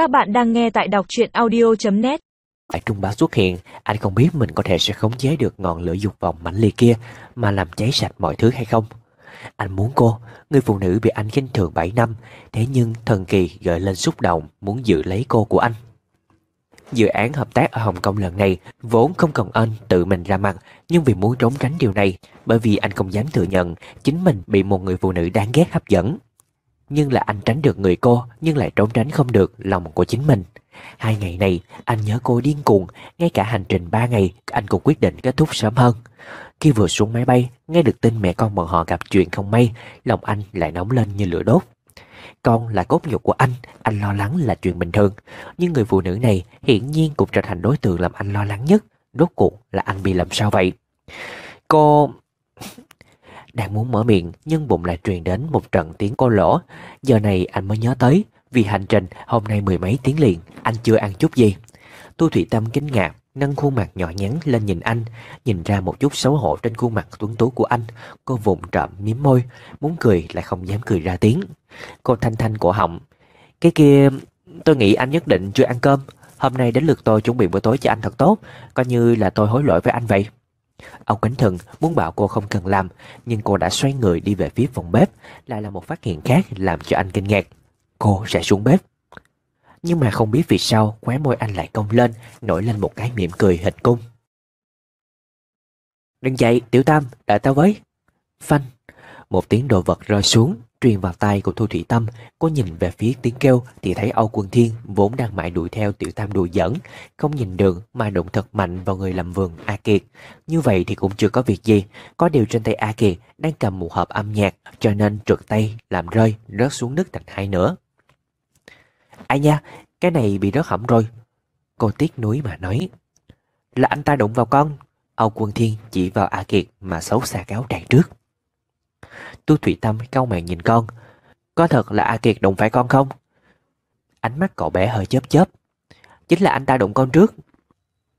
Các bạn đang nghe tại đọc truyện audio.net Tại trung báo xuất hiện, anh không biết mình có thể sẽ khống chế được ngọn lửa dục vọng mãnh liệt kia mà làm cháy sạch mọi thứ hay không. Anh muốn cô, người phụ nữ bị anh khinh thường 7 năm, thế nhưng thần kỳ gợi lên xúc động muốn giữ lấy cô của anh. Dự án hợp tác ở Hồng Kông lần này vốn không cần anh tự mình ra mặt, nhưng vì muốn trốn tránh điều này, bởi vì anh không dám thừa nhận chính mình bị một người phụ nữ đáng ghét hấp dẫn. Nhưng là anh tránh được người cô, nhưng lại trốn tránh không được lòng của chính mình. Hai ngày này, anh nhớ cô điên cuồng, ngay cả hành trình ba ngày, anh cũng quyết định kết thúc sớm hơn. Khi vừa xuống máy bay, nghe được tin mẹ con bọn họ gặp chuyện không may, lòng anh lại nóng lên như lửa đốt. Con là cốt nhục của anh, anh lo lắng là chuyện bình thường. Nhưng người phụ nữ này hiển nhiên cũng trở thành đối tượng làm anh lo lắng nhất. Rốt cuộc là anh bị làm sao vậy? Cô... Đang muốn mở miệng nhưng bụng lại truyền đến một trận tiếng cô lỗ. Giờ này anh mới nhớ tới, vì hành trình hôm nay mười mấy tiếng liền, anh chưa ăn chút gì. Tu Thủy Tâm kinh ngạc, nâng khuôn mặt nhỏ nhắn lên nhìn anh, nhìn ra một chút xấu hổ trên khuôn mặt tuấn tú của anh. Cô vụng trộm miếm môi, muốn cười lại không dám cười ra tiếng. Cô thanh thanh cổ họng. Cái kia, tôi nghĩ anh nhất định chưa ăn cơm. Hôm nay đến lượt tôi chuẩn bị bữa tối cho anh thật tốt, coi như là tôi hối lỗi với anh vậy. Ông Cánh Thần muốn bảo cô không cần làm, nhưng cô đã xoay người đi về phía phòng bếp, lại là một phát hiện khác làm cho anh kinh ngạc. Cô sẽ xuống bếp. Nhưng mà không biết vì sao khóe môi anh lại cong lên, nổi lên một cái miệng cười hình cung. Đừng dậy, Tiểu Tam, đợi tao với. Phanh, một tiếng đồ vật rơi xuống, truyền vào tay của Thu Thủy Tâm. Cô nhìn về phía tiếng kêu thì thấy Âu Quân Thiên vốn đang mãi đuổi theo Tiểu Tam đùa dẫn không nhìn đường mà đụng thật mạnh vào người làm vườn A Kiệt. Như vậy thì cũng chưa có việc gì, có điều trên tay A Kiệt đang cầm một hộp âm nhạc cho nên trượt tay làm rơi, rớt xuống nước thành hai nữa. Ai nha, cái này bị rớt hỏng rồi. Cô tiếc nuối mà nói. Là anh ta đụng vào con. Âu Quân Thiên chỉ vào A Kiệt mà xấu xa cáo trạng trước. Tu Thủy Tâm cau mày nhìn con. Có thật là A Kiệt đụng phải con không? Ánh mắt cậu bé hơi chớp chớp. Chính là anh ta đụng con trước.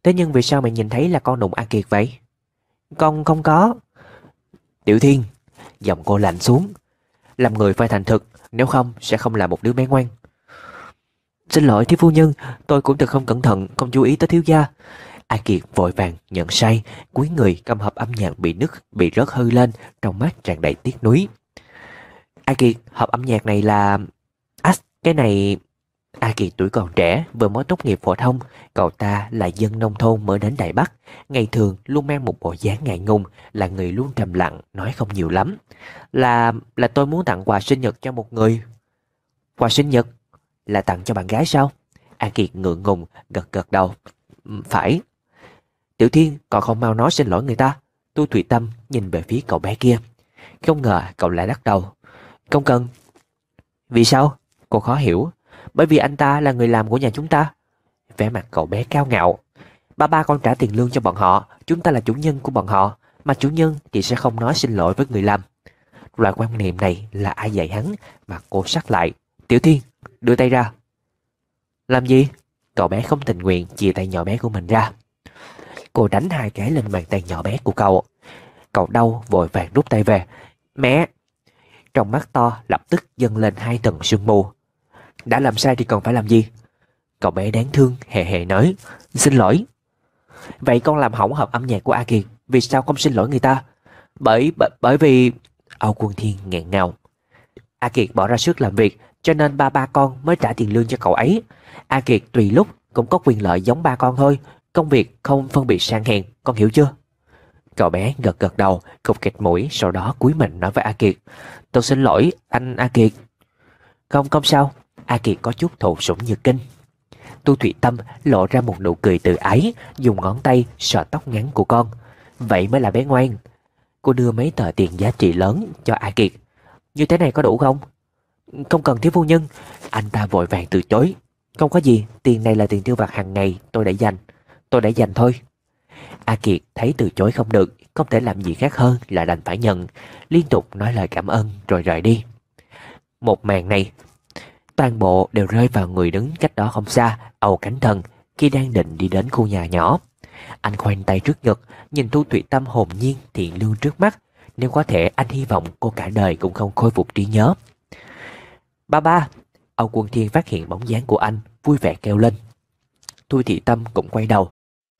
Thế nhưng vì sao mày nhìn thấy là con đụng A Kiệt vậy? Con không có. Tiểu Thiên, giọng cô lạnh xuống. Làm người phải thành thực, nếu không sẽ không là một đứa bé ngoan. Xin lỗi thiếu phu nhân, tôi cũng thật không cẩn thận, không chú ý tới thiếu gia. A Kiệt vội vàng nhận sai, cúi người cầm hộp âm nhạc bị nứt, bị rớt hư lên, trong mắt tràn đầy tiếc nuối. A Kiệt, hộp âm nhạc này là... À, cái này... A Kiệt tuổi còn trẻ, vừa mới tốt nghiệp phổ thông, cậu ta là dân nông thôn mới đến Đài Bắc, ngày thường luôn mang một bộ dáng ngại ngùng, là người luôn trầm lặng, nói không nhiều lắm. Là... là tôi muốn tặng quà sinh nhật cho một người. Quà sinh nhật? Là tặng cho bạn gái sao? A Kiệt ngượng ngùng, gật gật đầu. Ừ, phải. Tiểu Thiên còn không mau nói xin lỗi người ta. Tu Thủy Tâm nhìn về phía cậu bé kia. Không ngờ cậu lại lắc đầu. Không cần. Vì sao? Cô khó hiểu. Bởi vì anh ta là người làm của nhà chúng ta. Vẻ mặt cậu bé cao ngạo. Ba ba con trả tiền lương cho bọn họ. Chúng ta là chủ nhân của bọn họ. Mà chủ nhân thì sẽ không nói xin lỗi với người làm. Loại quan niệm này là ai dạy hắn mà cô sắc lại. Tiểu Thiên, đưa tay ra. Làm gì? Cậu bé không tình nguyện chia tay nhỏ bé của mình ra. Cô đánh hai cái lên bàn tay nhỏ bé của cậu. Cậu đau vội vàng rút tay về. Mẹ! Trong mắt to lập tức dâng lên hai tầng sương mù. Đã làm sai thì còn phải làm gì? Cậu bé đáng thương hề hề nói. Xin lỗi. Vậy con làm hỏng hợp âm nhạc của A Kiệt. Vì sao không xin lỗi người ta? Bởi bởi, bởi vì... Âu Quân Thiên nghẹn ngào. A Kiệt bỏ ra sức làm việc cho nên ba ba con mới trả tiền lương cho cậu ấy. A Kiệt tùy lúc cũng có quyền lợi giống ba con thôi. Công việc không phân biệt sang hèn, con hiểu chưa? Cậu bé gật gật đầu, cục kịch mũi, sau đó cúi mình nói với A Kiệt. Tôi xin lỗi, anh A Kiệt. Không, không sao. A Kiệt có chút thụ sủng như kinh. Tu Thủy Tâm lộ ra một nụ cười từ ái, dùng ngón tay sờ tóc ngắn của con. Vậy mới là bé ngoan. Cô đưa mấy tờ tiền giá trị lớn cho A Kiệt. Như thế này có đủ không? Không cần thiếu phu nhân. Anh ta vội vàng từ chối. Không có gì, tiền này là tiền tiêu vặt hàng ngày tôi đã dành. Tôi đã dành thôi. A Kiệt thấy từ chối không được, không thể làm gì khác hơn là đành phải nhận, liên tục nói lời cảm ơn rồi rời đi. Một màn này, toàn bộ đều rơi vào người đứng cách đó không xa, Âu Cánh Thần, khi đang định đi đến khu nhà nhỏ. Anh khoanh tay trước ngực, nhìn Thu Thủy Tâm hồn nhiên thiện lương trước mắt. Nếu có thể anh hy vọng cô cả đời cũng không khôi phục trí nhớ. Ba ba, Âu Quân Thiên phát hiện bóng dáng của anh, vui vẻ kêu lên. thu thị tâm cũng quay đầu.